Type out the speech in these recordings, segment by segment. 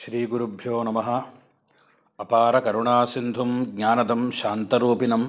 ஸ்ரீகுருப்போ நம. அபார கருணாசிந்தும் ஜானதம் சாந்தரூபிணம்.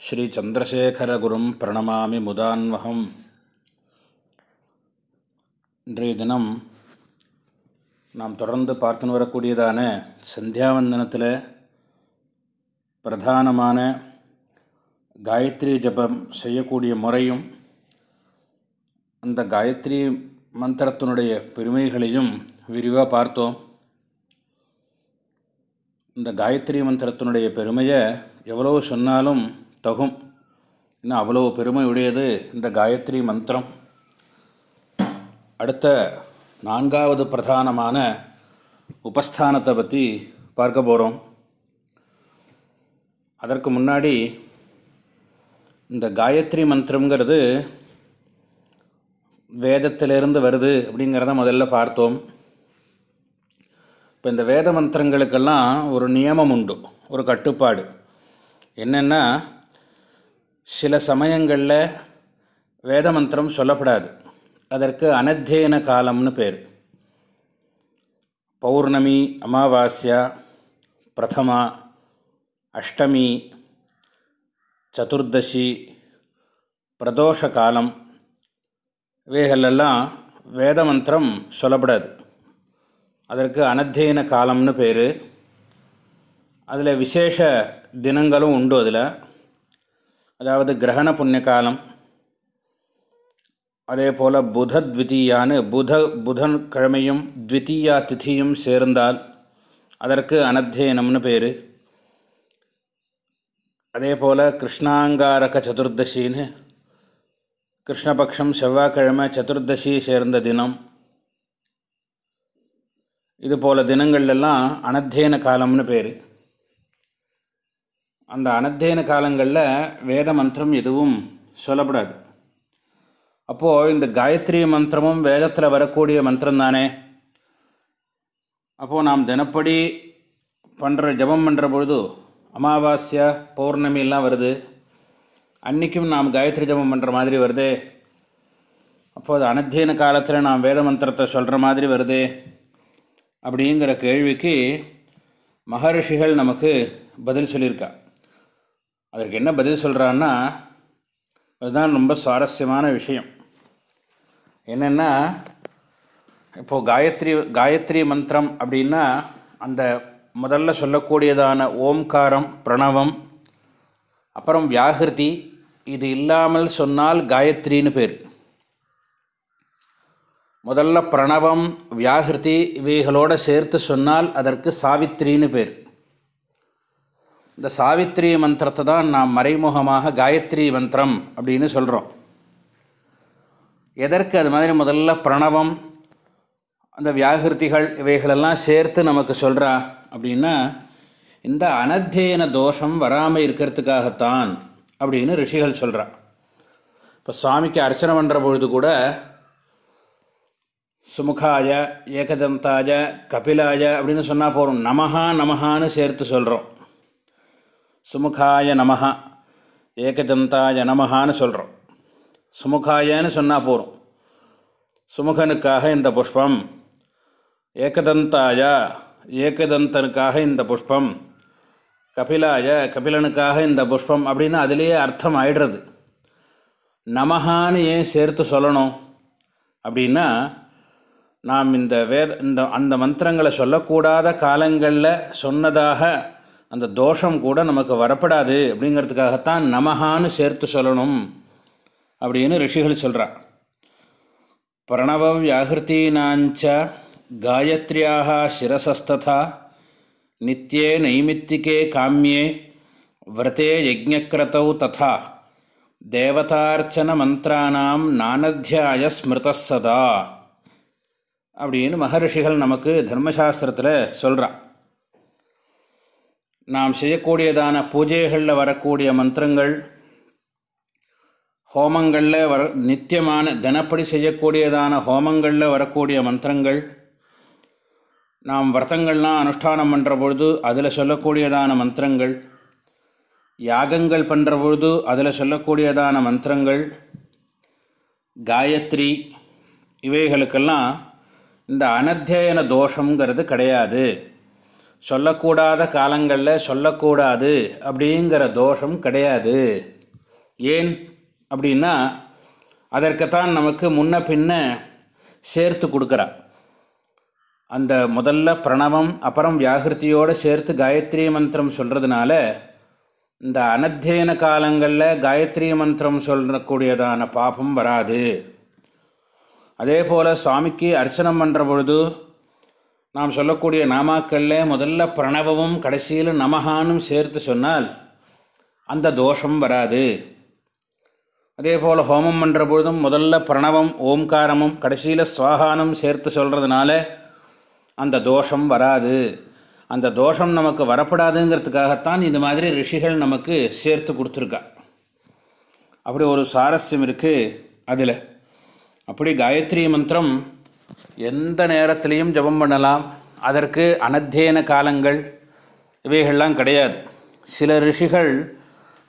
ஸ்ரீ சந்திரசேகரகுரும் பிரணமாமி முதான்வகம். இன்றைய தினம் நாம் தொடர்ந்து பார்த்துன்னு வரக்கூடியதான சந்தியாவந்தனத்தில் பிரதானமான காயத்ரி ஜபம் செய்யக்கூடிய முறையும் அந்த காயத்ரி மந்திரத்தினுடைய பெருமைகளையும் விரிவாக பார்த்தோம். இந்த காயத்ரி மந்திரத்தினுடைய பெருமையை எவ்வளோ சொன்னாலும் தகும். இன்னும் அவ்வளோ பெருமை உடையது இந்த காயத்ரி மந்திரம். அடுத்த நான்காவது பிரதானமான உபஸ்தானத்தை பற்றி பார்க்க போகிறோம் அதற்கு முன்னாடி இந்த காயத்ரி மந்திரங்கிறது வேதத்திலிருந்து வருது அப்படிங்கிறத முதல்ல பார்த்தோம். இப்போ இந்த வேத மந்திரங்களுக்கெல்லாம் ஒரு நியமம் உண்டு ஒரு கட்டுப்பாடு. என்னென்னா சில சமயங்களில் வேத மந்திரம் சொல்லப்படாது. அதற்கு அனத்தியன காலம்னு பேர். பௌர்ணமி அமாவாஸ்யா பிரதமா அஷ்டமி சதுர்தசி பிரதோஷ காலம் இவைகளெல்லாம் வேத மந்திரம் சொல்லப்படாது. அதற்கு அனத்தியன காலம்னு பேர். அதில் விசேஷ தினங்களும் உண்டு அதில். அதாவது கிரகண புண்ணிய காலம். அதே போல் புதத்விதீயான்னு புத புதன் கிழமையும் த்விதீயா திதியும் சேர்ந்தால் அதற்கு அனத்தியனம்னு பேர். அதே போல் கிருஷ்ணாங்காரக சதுர்தசின்னு கிருஷ்ணபக்ஷம் செவ்வாய்க்கிழமை சதுர்தசி சேர்ந்த தினம். இது போல் தினங்கள்லாம் அனத்தியன காலம்னு பேர். அந்த அனத்தியன காலங்களில் வேத மந்திரம் எதுவும் சொல்லப்படாது. அப்போது இந்த காயத்ரி மந்திரமும் வேதத்தில் வரக்கூடிய மந்திரம் தானே அப்போது நாம் தினப்படி பண்ணுற ஜபம் பண்ணுற பொழுது அமாவாஸ்யா பௌர்ணமிலாம் வருது. அன்றைக்கும் நாம் காயத்ரி ஜபம் பண்ணுற மாதிரி வருதே. அப்போது அனத்தியன காலத்தில் நாம் வேத மந்திரத்தை சொல்கிற மாதிரி வருதே. அப்படிங்கிற கேள்விக்கு மகரிஷிகள் நமக்கு பதில் சொல்லியிருக்கா. அதற்கு என்ன பதில் சொல்கிறான்னா அதுதான் ரொம்ப சுவாரஸ்யமான விஷயம். என்னென்னா இப்போது காயத்ரி காயத்ரி மந்திரம் அப்படின்னா அந்த முதல்ல சொல்லக்கூடியதான ஓம்காரம் பிரணவம் அப்புறம் வியாகிருதி இது இல்லாமல் சொன்னால் காயத்ரின்னு பேர். முதல்ல பிரணவம் வியாகிருதி இவைகளோடு சேர்த்து சொன்னால் அதற்கு சாவித்திரின்னு பேர். இந்த சாவித்திரி மந்திரத்தை தான் நாம் மறைமுகமாக காயத்ரி மந்திரம் அப்படின்னு சொல்கிறோம் எதற்கு அது மாதிரி முதல்ல பிரணவம் அந்த வியாகிருதிகள் இவைகளெல்லாம் சேர்த்து நமக்கு சொல்கிறா அப்படின்னா இந்த அனத்தியன தோஷம் வராமல் இருக்கிறதுக்காகத்தான் அப்படின்னு ரிஷிகள் சொல்கிறா இப்போ சுவாமிக்கு அர்ச்சனை பண்ணுற பொழுது கூட சுமுகாய ஏகதந்தாய கபிலாய அப்படின்னு சொன்னால் போகிறோம் நமஹா நமஹான்னு சேர்த்து சொல்கிறோம் சுமுகாய நமஹா ஏகதந்தாய நமஹான்னு சொல்கிறோம் சுமுகாயன்னு சொன்னால் போகிறோம் சுமுகனுக்காக இந்த புஷ்பம். ஏகதந்தாய ஏகதந்தனுக்காக இந்த புஷ்பம். கபிலாய கபிலனுக்காக இந்த புஷ்பம் அப்படின்னு அதிலேயே அர்த்தம் ஆயிடுறது. நமஹான்னு ஏன் சேர்த்து சொல்லணும்? அப்படின்னா நாம் இந்த வேத இந்த அந்த மந்திரங்களை சொல்லக்கூடாத காலங்களில் சொன்னதாக அந்த தோஷம் கூட நமக்கு வரப்படாது அப்படிங்கிறதுக்காகத்தான் நமஹான்னு சேர்த்து சொல்லணும் அப்படின்னு ரிஷிகள் சொல்கிறார் பிரணவ வியாகிருத்தீனாஞ்ச காயத்ரியாக சிரசஸ்ததா நித்தியே நைமித்திகே காமியே விரதே யஜ்ஞக்கிரதௌ ததா. தேவதார்ச்சன மந்திராணாம் நானத்தியாய ஸ்மிருதசதா அப்படின்னு மகரிஷிகள் நமக்கு தர்மசாஸ்திரத்தில் சொல்கிறான் நாம் செய்யக்கூடியதான பூஜைகளில் வரக்கூடிய மந்திரங்கள் ஹோமங்களில் வர நித்தியமான தினப்படி செய்யக்கூடியதான ஹோமங்களில் வரக்கூடிய மந்திரங்கள் நாம் விரதங்கள்லாம் அனுஷ்டானம் பண்ணுற பொழுது அதில் சொல்லக்கூடியதான மந்திரங்கள் யாகங்கள் பண்ணுற பொழுது அதில் சொல்லக்கூடியதான மந்திரங்கள் காயத்ரி இவைகளுக்கெல்லாம் இந்த அனத்தியன தோஷங்கிறது கிடையாது. சொல்லக்கூடாத காலங்களில் சொல்லக்கூடாது அப்படிங்கிற தோஷம் கிடையாது. ஏன் அப்படின்னா அதற்குத்தான் நமக்கு முன்ன பின்ன சேர்த்து கொடுக்குறா. அந்த முதல்ல பிரணவம் அப்புறம் வியாகிருத்தியோடு சேர்த்து காயத்ரி மந்திரம் சொல்கிறதுனால இந்த அனத்தியன காலங்களில் காயத்ரி மந்திரம் சொல்லக்கூடியதான பாபம் வராது. அதே போல் சுவாமிக்கு அர்ச்சனம் பண்ணுற பொழுது நாம் சொல்லக்கூடிய நாமாக்களில் முதல்ல பிரணவமும் கடைசியில் நமகானும் சேர்த்து சொன்னால் அந்த தோஷம் வராது. அதே போல் ஹோமம் பண்ணுற பொழுதும் முதல்ல பிரணவம் ஓம்காரமும் கடைசியில் சுவாகானம் சேர்த்து சொல்கிறதுனால அந்த தோஷம் வராது. அந்த தோஷம் நமக்கு வரப்படாதுங்கிறதுக்காகத்தான் இந்த மாதிரி ரிஷிகள் நமக்கு சேர்த்து கொடுத்துருக்கா. அப்படி ஒரு சாரஸ்யம் இருக்குது அதில். அப்படி காயத்ரி மந்திரம் எந்த நேரத்திலையும் ஜபம் பண்ணலாம். அதற்கு அனத்தியன காலங்கள் இவைகள்லாம் கிடையாது. சில ரிஷிகள்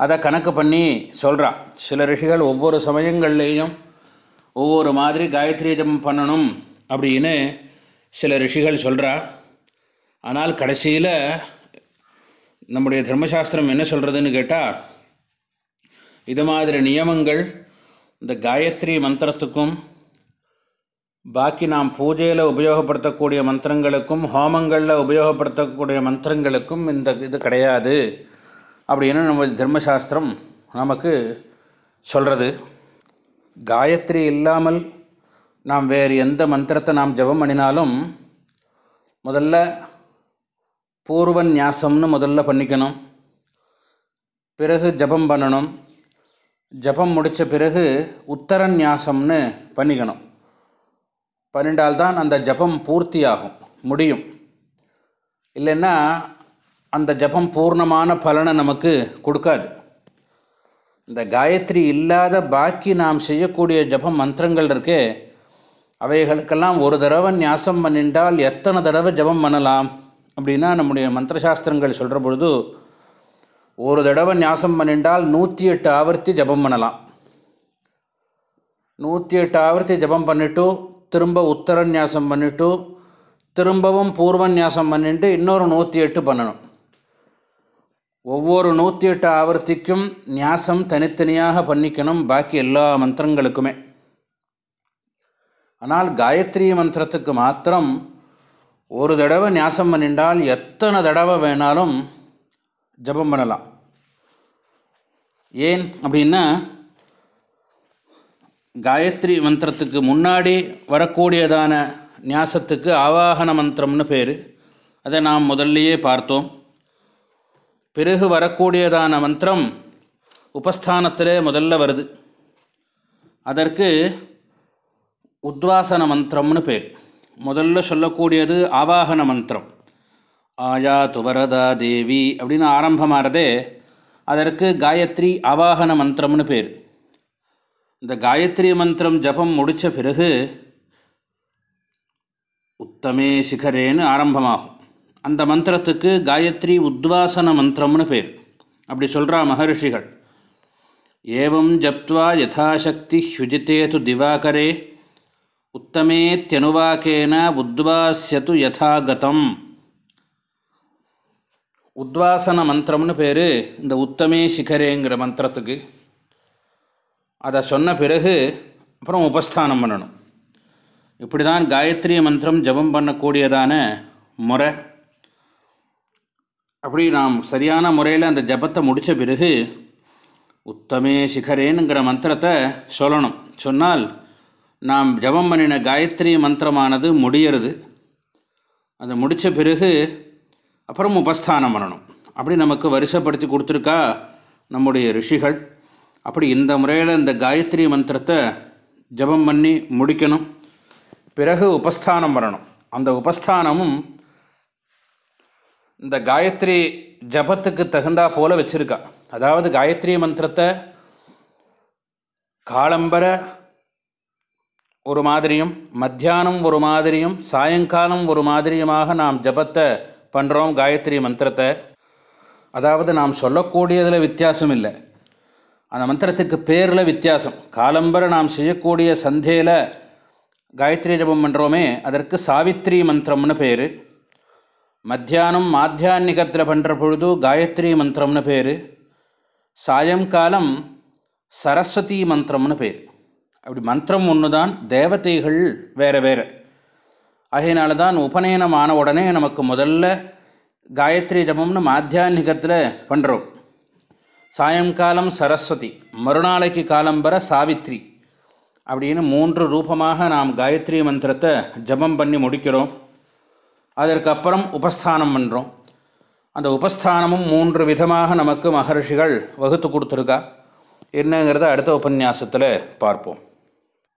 அதை கணக்கு பண்ணி சொல்கிறான் சில ரிஷிகள் ஒவ்வொரு சமயங்கள்லேயும் ஒவ்வொரு மாதிரி காயத்ரி ஜபம் பண்ணணும் அப்படின்னு சில ரிஷிகள் சொல்கிறா ஆனால் கடைசியில் நம்முடைய தர்மசாஸ்திரம் என்ன சொல்கிறதுன்னு கேட்டால் இது மாதிரி நியமங்கள் இந்த காயத்ரி மந்திரத்துக்கும் பாக்கி நாம் பூஜையில் உபயோகப்படுத்தக்கூடிய மந்திரங்களுக்கும் ஹோமங்களில் உபயோகப்படுத்தக்கூடிய மந்திரங்களுக்கும் இந்த இது கிடையாது அப்படின்னு நம்ம தர்மசாஸ்திரம் நமக்கு சொல்கிறது காயத்ரி இல்லாமல் நாம் வேறு எந்த மந்திரத்தை நாம் ஜபம் பண்ணினாலும் முதல்ல பூர்வ நியாசம்னு முதல்ல பண்ணிக்கணும். பிறகு ஜபம் பண்ணணும். ஜபம் முடித்த பிறகு உத்தர நியாசம்னு பண்ணிக்கணும். பண்ணிட்டால்தான் அந்த ஜபம் பூர்த்தியாகும் முடியும். இல்லைன்னா அந்த ஜபம் பூர்ணமான பலனை நமக்கு கொடுக்காது. இந்த காயத்ரி இல்லாத பாக்கி நாம் செய்யக்கூடிய ஜபம் மந்திரங்கள் இருக்கே அவைகளுக்கெல்லாம் ஒரு தடவை நியாசம் பண்ணின்றால் எத்தனை தடவை ஜபம் பண்ணலாம்? அப்படின்னா நம்முடைய மந்திரசாஸ்திரங்கள் சொல்கிற பொழுது ஒரு தடவை நியாசம் பண்ணிட்டால் நூற்றி எட்டு ஆவர்த்தி ஜபம் பண்ணலாம். நூற்றி எட்டு ஆவர்த்தி ஜபம் பண்ணிவிட்டு திரும்ப உத்தர நியாசம் பண்ணிவிட்டு திரும்பவும் பூர்வ நியாசம் பண்ணிட்டு இன்னொரு நூற்றி எட்டு பண்ணணும். ஒவ்வொரு நூற்றி எட்டு ஆவர்த்திக்கும் நியாசம் தனித்தனியாக பண்ணிக்கணும் பாக்கி எல்லா மந்திரங்களுக்குமே. ஆனால் காயத்ரி மந்திரத்துக்கு மாத்திரம் ஒரு தடவை நியாசம் பண்ணிட்டால் எத்தனை தடவை வேணாலும் ஜபம் பண்ணலாம். ஏன் அப்படின்னா காயத்ரி மந்திரத்துக்கு முன்னாடி வரக்கூடியதான நியாசத்துக்கு ஆவாகன மந்திரம்னு பேர். அதை நாம் முதல்லையே பார்த்தோம். பிறகு வரக்கூடியதான மந்திரம் உபஸ்தானத்திலே முதல்ல வருது. அதற்கு உத்வாசன மந்திரம்னு பேர். முதல்ல சொல்லக்கூடியது ஆவாகன மந்திரம். ஆயா துவரதா தேவி அப்படின்னு ஆரம்பமாகிறதே அதற்கு காயத்ரி ஆவாகன மந்திரம்னு பேர். இந்த காயத்ரி மந்திரம் ஜபம் முடித்த பிறகு உத்தமே சிகரேன்னு ஆரம்பமாகும். அந்த மந்திரத்துக்கு காயத்ரி உத்வாசன மந்திரம்னு பேர். அப்படி சொல்கிறா மகர்ஷிகள். ஏவம் ஜப்துவா யதாசக்தி ஹுஜித்தே திவாகரே உத்தமேத்யனுவாக்கேன உத்வாசியது யதாகதம். உத்வாசன மந்திரம்னு பேர். இந்த உத்தமே சிகரேங்கிற மந்திரத்துக்கு. அதை சொன்ன பிறகு அப்புறம் உபஸ்தானம் பண்ணணும். இப்படி தான் காயத்ரி மந்திரம் ஜபம் பண்ணக்கூடியதான முறை. அப்படி நாம் சரியான முறையில் அந்த ஜபத்தை முடித்த பிறகு உத்தமே சிகரேனுங்கிற மந்திரத்தை சொல்லணும். சொன்னால் நாம் ஜபம் பண்ணின காயத்ரி மந்திரமானது முடியறது. அதை முடித்த பிறகு அப்புறம் உபஸ்தானம் பண்ணணும் அப்படி நமக்கு வரிசைப்படுத்தி கொடுத்துருக்கா நம்முடைய ரிஷிகள். அப்படி இந்த முறையில் இந்த காயத்ரி மந்திரத்தை ஜபம் பண்ணி முடிக்கணும். பிறகு உபஸ்தானம் பண்ணணும் அந்த உபஸ்தானமும் இந்த காயத்ரி ஜபத்துக்கு தகுந்தா போல் வச்சுருக்கா. அதாவது காயத்ரி மந்திரத்தை காலம்பர ஒரு மாதிரியும் மத்தியானம் ஒரு மாதிரியும் சாயங்காலம் ஒரு மாதிரியுமாக நாம் ஜபத்தை பண்ணுறோம் காயத்ரி மந்திரத்தை. அதாவது நாம் சொல்லக்கூடியதில் வித்தியாசம் இல்லை. அந்த மந்திரத்துக்கு பேரில் வித்தியாசம். காலம்பர நாம் செய்யக்கூடிய சந்தேயில் காயத்ரி ஜபம் பண்ணுறோமே அதற்கு சாவித்ரி மந்திரம்னு பேர். மத்தியானம் மாத்தியான்கத்தில் பண்ணுற பொழுது காயத்ரி மந்திரம்னு பேர். சாயங்காலம் சரஸ்வதி மந்திரம்னு பேர். அப்படி மந்திரம் ஒன்று தான் தேவதைகள் வேறு வேறு. அதனால தான் உபநயனம் ஆன உடனே நமக்கு முதல்ல காயத்ரி ஜபம்னு மாத்தியான்கத்தில் பண்ணுறோம் சாயங்காலம் சரஸ்வதி மறுநாளைக்கு காலம்பர சாவித்ரி அப்படின்னு மூன்று ரூபமாக நாம் காயத்ரி மந்திரத்தை ஜபம் பண்ணி முடிக்கிறோம். அதற்கப்புறம் உபஸ்தானம் பண்ணுறோம் அந்த உபஸ்தானமும் மூன்று விதமாக நமக்கு மகர்ஷிகள் வகுத்து கொடுத்துருக்கா. என்னங்கிறத அடுத்த உபன்யாசத்தில் பார்ப்போம்.